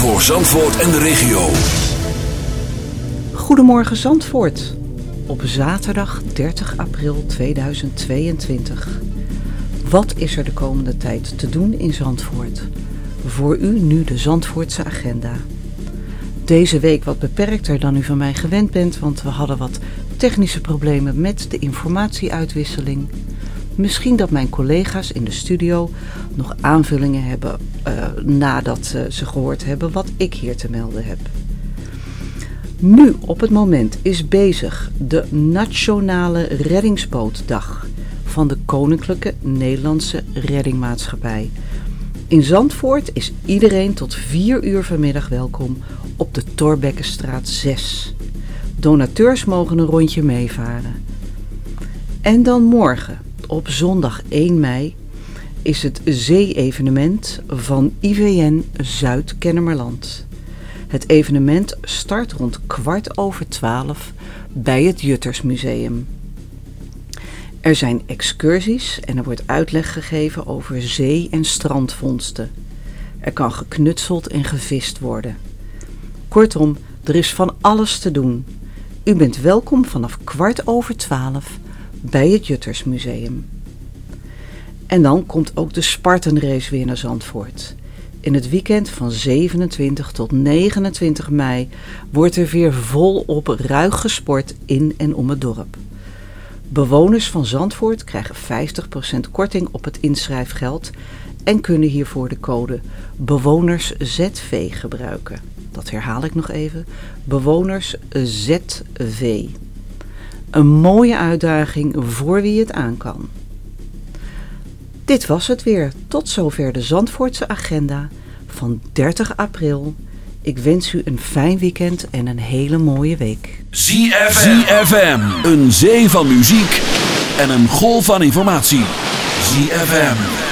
voor Zandvoort en de regio. Goedemorgen Zandvoort. Op zaterdag 30 april 2022. Wat is er de komende tijd te doen in Zandvoort? Voor u nu de Zandvoortse agenda. Deze week wat beperkter dan u van mij gewend bent, want we hadden wat technische problemen met de informatieuitwisseling. Misschien dat mijn collega's in de studio nog aanvullingen hebben uh, nadat uh, ze gehoord hebben wat ik hier te melden heb. Nu op het moment is bezig de Nationale Reddingsbootdag van de Koninklijke Nederlandse Reddingmaatschappij. In Zandvoort is iedereen tot 4 uur vanmiddag welkom op de Torbekkenstraat 6. Donateurs mogen een rondje meevaren. En dan morgen, op zondag 1 mei, is het zee-evenement van IVN Zuid-Kennemerland. Het evenement start rond kwart over twaalf bij het Juttersmuseum. Er zijn excursies en er wordt uitleg gegeven over zee- en strandvondsten. Er kan geknutseld en gevist worden. Kortom, er is van alles te doen. U bent welkom vanaf kwart over twaalf bij het Juttersmuseum. En dan komt ook de Spartanrace weer naar Zandvoort. In het weekend van 27 tot 29 mei wordt er weer volop ruig gesport in en om het dorp. Bewoners van Zandvoort krijgen 50% korting op het inschrijfgeld en kunnen hiervoor de code BewonersZV gebruiken. Dat herhaal ik nog even. BewonersZV. Een mooie uitdaging voor wie het aan kan. Dit was het weer. Tot zover de Zandvoortse agenda van 30 april. Ik wens u een fijn weekend en een hele mooie week. ZFM. Een zee van muziek en een golf van informatie. ZFM.